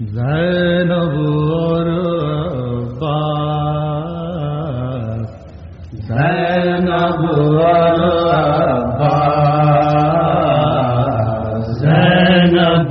زینب اور عباس زینب اور عباس زینب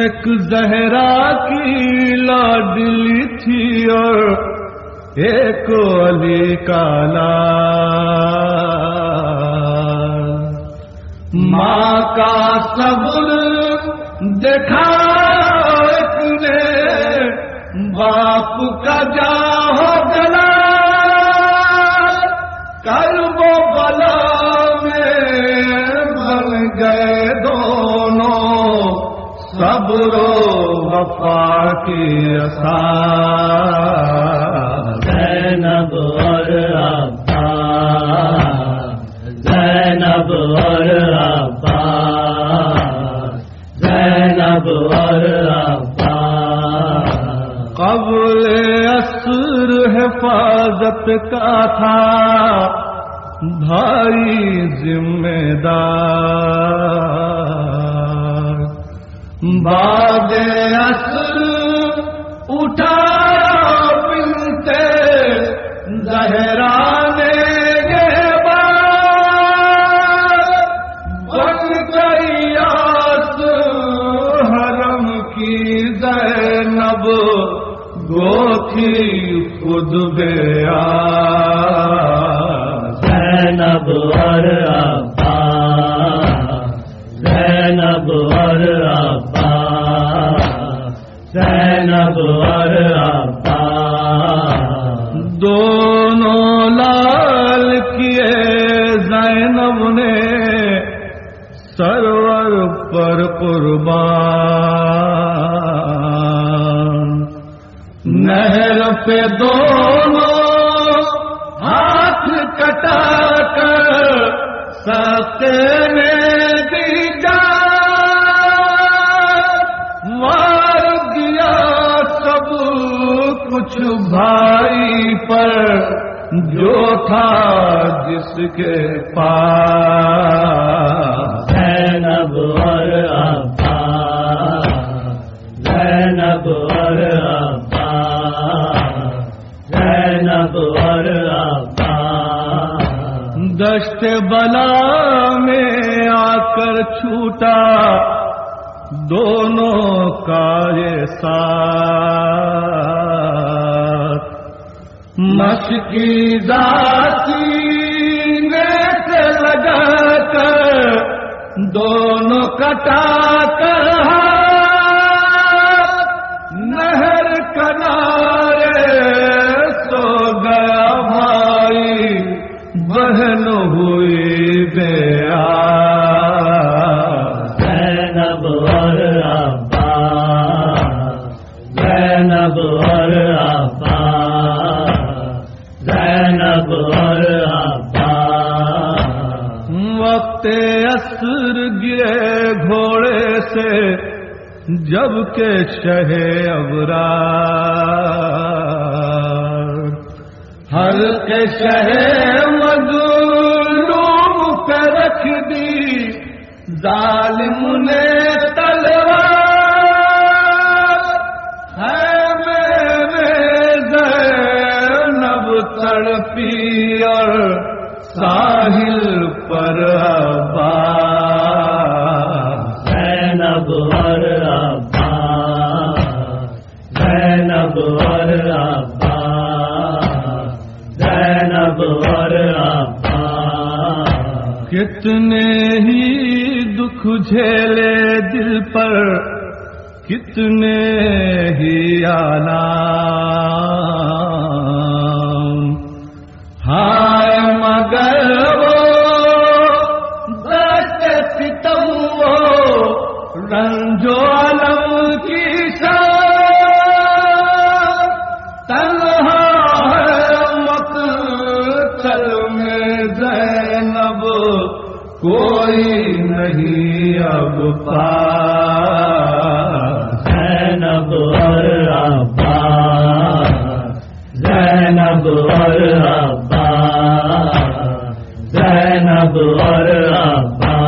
ایک زہرا کی لاڈلی تھی اور ایک علی کالا ماں کا صبر دیکھا نے باپ کا جا ہو گلا کل وہ بلا میں بن گئے۔ صبر و وفا کی اثار زینب اور عباس زینب اور عباس زینب اور عباس قبل اثر حفاظت کا تھا بھائی ذمہ دار۔ بعد اثر اٹھا بنتے زہرانے بن خود بے آس۔ زینب اور زینب اور عباس دونوں لال کیے زینب نے سرور پر قربان۔ نہر پہ دونوں ہاتھ کٹا کر ستے میں بھائی پر جو تھا جس کے پاس۔ زینب اور عباس زینب اور عباس زینب اور عباس دشت بلا میں آ کر چھوٹا دونوں کا یہ ساتھ مشکی ذاتی نیت لگا کر دونوں کٹا کر نہر کنارے سو گیا بھائی بہن ہوئی بے آس زینب اور عباس زینب اور اثر گرے گھوڑے سے، جب کے شہ ابرار۔ ہر کے شہ مظلوم پہ رکھ دی، ظالم نے ساحل پر زینب اور ابا۔ زینب اور ابا۔ زینب اور ابا۔ کتنے ہی دکھ جھیلے دل پر، کتنے ہی آلام زینب اور ابا زینب اور ابا زینب اور ابا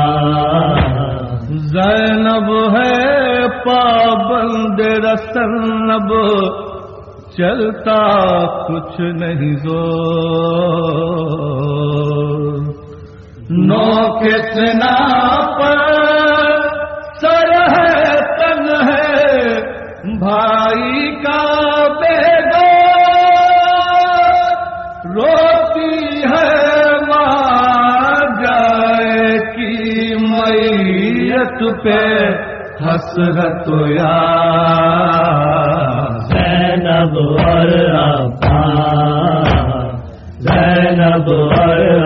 زینب ہے پابند رسنب چلتا کچھ نہیں زو نو کتنا پر پہ حسرت یا زینب اور ابا زینب اور